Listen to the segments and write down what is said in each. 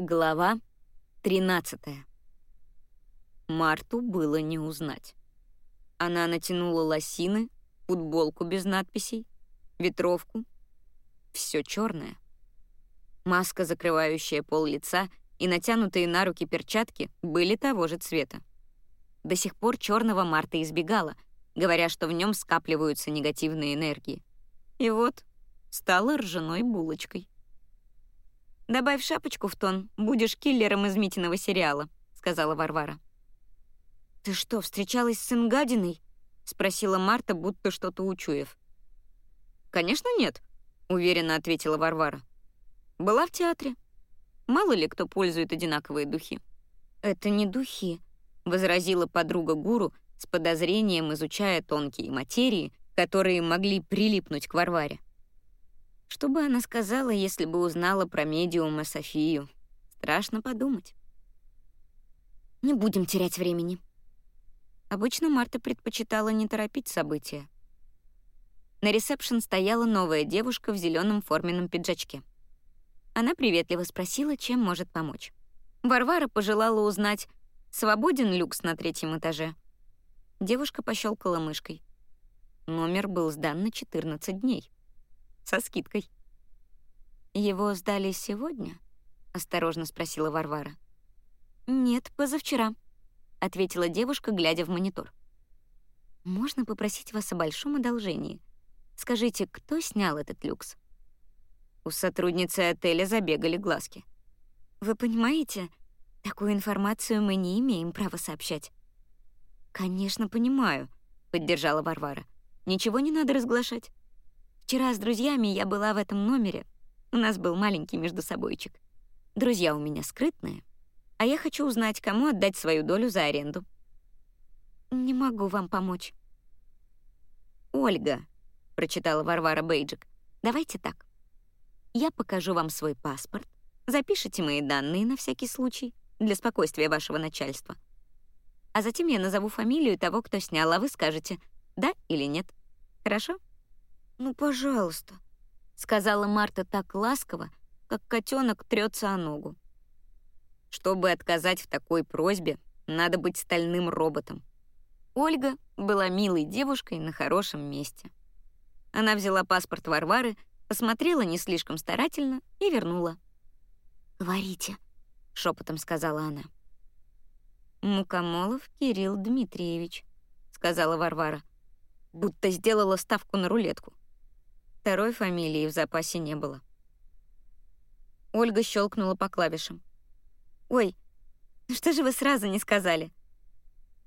Глава 13. Марту было не узнать. Она натянула лосины, футболку без надписей, ветровку. Все черное. Маска, закрывающая пол лица, и натянутые на руки перчатки были того же цвета. До сих пор черного Марта избегала, говоря, что в нем скапливаются негативные энергии. И вот стала ржаной булочкой. «Добавь шапочку в тон, будешь киллером из Митиного сериала», — сказала Варвара. «Ты что, встречалась с Ингадиной?» — спросила Марта, будто что-то учуяв. «Конечно нет», — уверенно ответила Варвара. «Была в театре. Мало ли кто пользует одинаковые духи». «Это не духи», — возразила подруга гуру с подозрением, изучая тонкие материи, которые могли прилипнуть к Варваре. Что бы она сказала, если бы узнала про медиума Софию? Страшно подумать. Не будем терять времени. Обычно Марта предпочитала не торопить события. На ресепшн стояла новая девушка в зеленом форменном пиджачке. Она приветливо спросила, чем может помочь. Варвара пожелала узнать, свободен люкс на третьем этаже. Девушка пощелкала мышкой. Номер был сдан на 14 дней со скидкой. «Его сдали сегодня?» — осторожно спросила Варвара. «Нет, позавчера», — ответила девушка, глядя в монитор. «Можно попросить вас о большом одолжении? Скажите, кто снял этот люкс?» У сотрудницы отеля забегали глазки. «Вы понимаете, такую информацию мы не имеем права сообщать». «Конечно, понимаю», — поддержала Варвара. «Ничего не надо разглашать. Вчера с друзьями я была в этом номере. У нас был маленький междусобойчик. Друзья у меня скрытные, а я хочу узнать, кому отдать свою долю за аренду. Не могу вам помочь. Ольга, прочитала Варвара Бейджик. Давайте так. Я покажу вам свой паспорт, запишите мои данные на всякий случай для спокойствия вашего начальства. А затем я назову фамилию того, кто снял, а вы скажете «да» или «нет». Хорошо? «Ну, пожалуйста», — сказала Марта так ласково, как котенок трется о ногу. Чтобы отказать в такой просьбе, надо быть стальным роботом. Ольга была милой девушкой на хорошем месте. Она взяла паспорт Варвары, посмотрела не слишком старательно и вернула. «Говорите», — шепотом сказала она. «Мукомолов Кирилл Дмитриевич», — сказала Варвара, будто сделала ставку на рулетку. Второй фамилии в запасе не было. Ольга щелкнула по клавишам. «Ой, ну что же вы сразу не сказали?»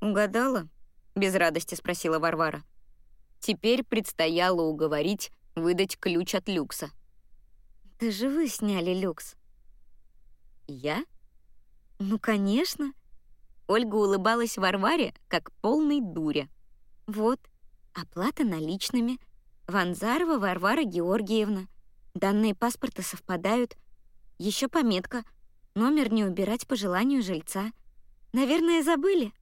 «Угадала?» — без радости спросила Варвара. Теперь предстояло уговорить выдать ключ от люкса. «Да же вы сняли люкс». «Я?» «Ну, конечно». Ольга улыбалась Варваре, как полной дуре. «Вот, оплата наличными — Ванзарова Варвара Георгиевна. Данные паспорта совпадают. Еще пометка «Номер не убирать по желанию жильца». Наверное, забыли.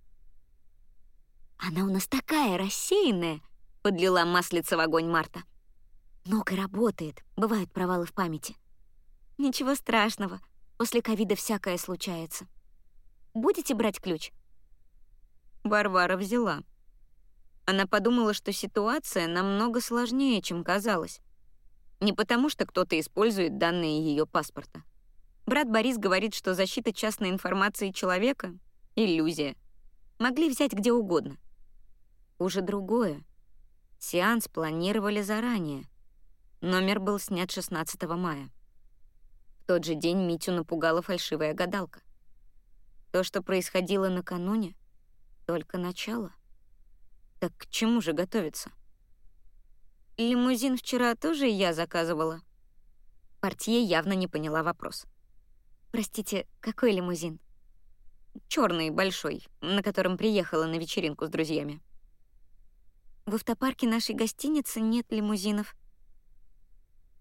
«Она у нас такая рассеянная», — подлила маслица в огонь Марта. «Много работает, бывают провалы в памяти». «Ничего страшного, после ковида всякое случается. Будете брать ключ?» Варвара взяла. Она подумала, что ситуация намного сложнее, чем казалось. Не потому, что кто-то использует данные ее паспорта. Брат Борис говорит, что защита частной информации человека — иллюзия. Могли взять где угодно. Уже другое. Сеанс планировали заранее. Номер был снят 16 мая. В тот же день Митю напугала фальшивая гадалка. То, что происходило накануне, — только начало. Так к чему же готовиться? Лимузин вчера тоже я заказывала. Портье явно не поняла вопрос. Простите, какой лимузин? Черный, большой, на котором приехала на вечеринку с друзьями. В автопарке нашей гостиницы нет лимузинов.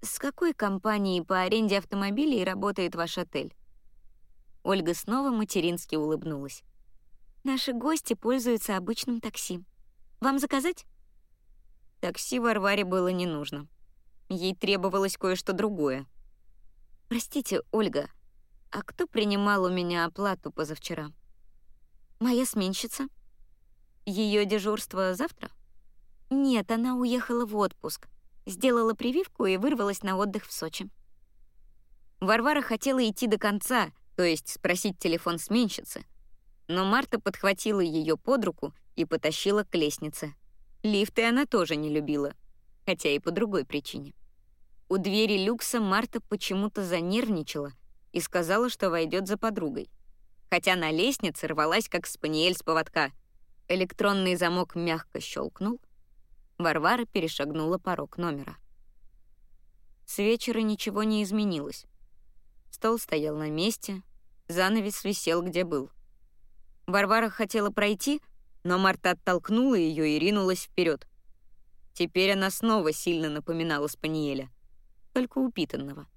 С какой компанией по аренде автомобилей работает ваш отель? Ольга снова матерински улыбнулась. Наши гости пользуются обычным такси. Вам заказать?» Такси Варваре было не нужно. Ей требовалось кое-что другое. «Простите, Ольга, «А кто принимал у меня оплату позавчера?» «Моя сменщица». Ее дежурство завтра?» «Нет, она уехала в отпуск. Сделала прививку и вырвалась на отдых в Сочи». Варвара хотела идти до конца, то есть спросить телефон сменщицы. Но Марта подхватила ее под руку и потащила к лестнице. Лифты она тоже не любила, хотя и по другой причине. У двери люкса Марта почему-то занервничала и сказала, что войдет за подругой. Хотя на лестнице рвалась, как спаниель с поводка. Электронный замок мягко щелкнул. Варвара перешагнула порог номера. С вечера ничего не изменилось. Стол стоял на месте, занавес висел где был. Варвара хотела пройти, но Марта оттолкнула ее и ринулась вперед. Теперь она снова сильно напоминала Спаниеля, только упитанного.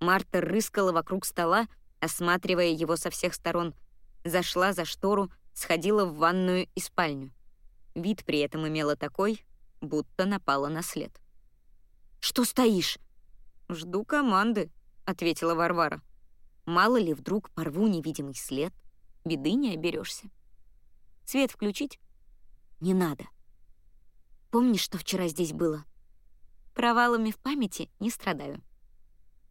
Марта рыскала вокруг стола, осматривая его со всех сторон, зашла за штору, сходила в ванную и спальню. Вид при этом имела такой, будто напала на след. «Что стоишь?» «Жду команды», — ответила Варвара. «Мало ли вдруг порву невидимый след, беды не оберешься. Свет включить?» «Не надо. Помнишь, что вчера здесь было?» «Провалами в памяти не страдаю».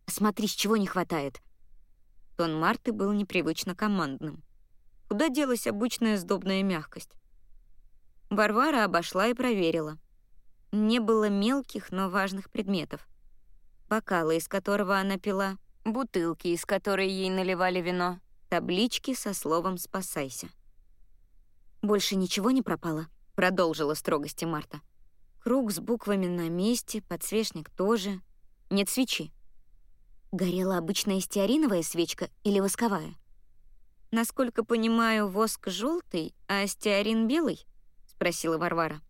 «Смотри, с чего не хватает». Тон Марты был непривычно командным. Куда делась обычная сдобная мягкость? Варвара обошла и проверила. Не было мелких, но важных предметов. Бокала, из которого она пила, бутылки, из которой ей наливали вино, таблички со словом «спасайся». «Больше ничего не пропало?» — продолжила строгости Марта. «Круг с буквами на месте, подсвечник тоже. Нет свечи». «Горела обычная стеариновая свечка или восковая?» «Насколько понимаю, воск желтый, а стеарин белый?» — спросила Варвара.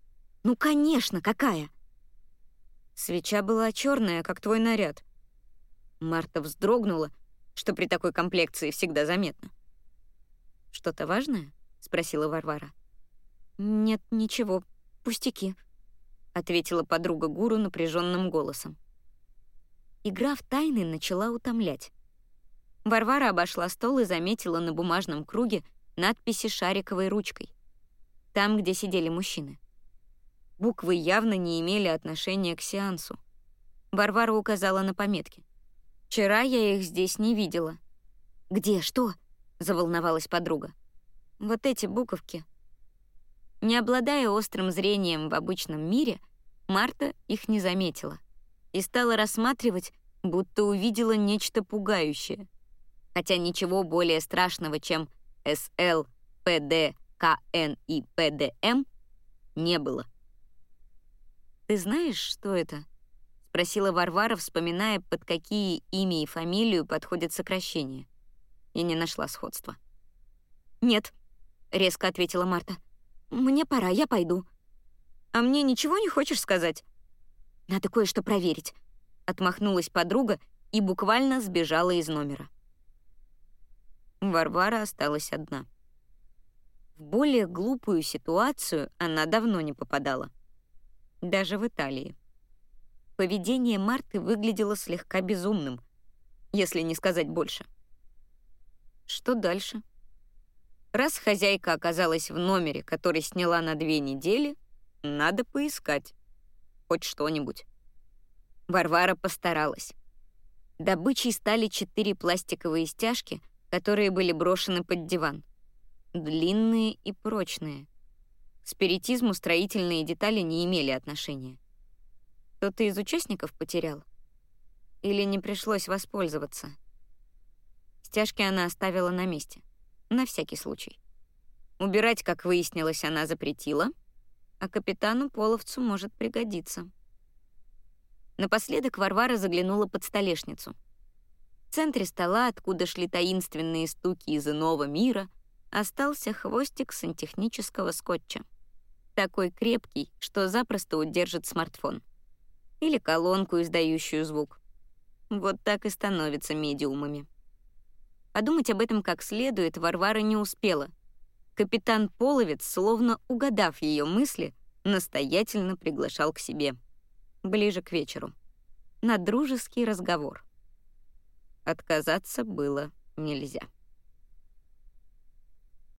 «Ну, конечно, какая?» Свеча была черная, как твой наряд. Марта вздрогнула, что при такой комплекции всегда заметно. «Что-то важное?» — спросила Варвара. «Нет, ничего, пустяки», — ответила подруга гуру напряженным голосом. Игра в тайны начала утомлять. Варвара обошла стол и заметила на бумажном круге надписи шариковой ручкой. Там, где сидели мужчины. Буквы явно не имели отношения к сеансу. Варвара указала на пометки. «Вчера я их здесь не видела». «Где? Что?» — заволновалась подруга. «Вот эти буковки». Не обладая острым зрением в обычном мире, Марта их не заметила и стала рассматривать, будто увидела нечто пугающее — хотя ничего более страшного, чем СЛ, ПД, КН и ПДМ, не было. «Ты знаешь, что это?» — спросила Варвара, вспоминая, под какие имя и фамилию подходят сокращения. И не нашла сходства. «Нет», — резко ответила Марта. «Мне пора, я пойду». «А мне ничего не хочешь сказать?» «Надо кое-что проверить», — отмахнулась подруга и буквально сбежала из номера. Варвара осталась одна. В более глупую ситуацию она давно не попадала. Даже в Италии. Поведение Марты выглядело слегка безумным, если не сказать больше. Что дальше? Раз хозяйка оказалась в номере, который сняла на две недели, надо поискать. Хоть что-нибудь. Варвара постаралась. Добычей стали четыре пластиковые стяжки — которые были брошены под диван. Длинные и прочные. К спиритизму строительные детали не имели отношения. Кто-то из участников потерял? Или не пришлось воспользоваться? Стяжки она оставила на месте. На всякий случай. Убирать, как выяснилось, она запретила, а капитану Половцу может пригодиться. Напоследок Варвара заглянула под столешницу — в центре стола, откуда шли таинственные стуки из иного мира, остался хвостик сантехнического скотча. Такой крепкий, что запросто удержит смартфон. Или колонку, издающую звук. Вот так и становятся медиумами. Подумать об этом как следует Варвара не успела. Капитан Половец, словно угадав ее мысли, настоятельно приглашал к себе. Ближе к вечеру. На дружеский разговор. Отказаться было нельзя.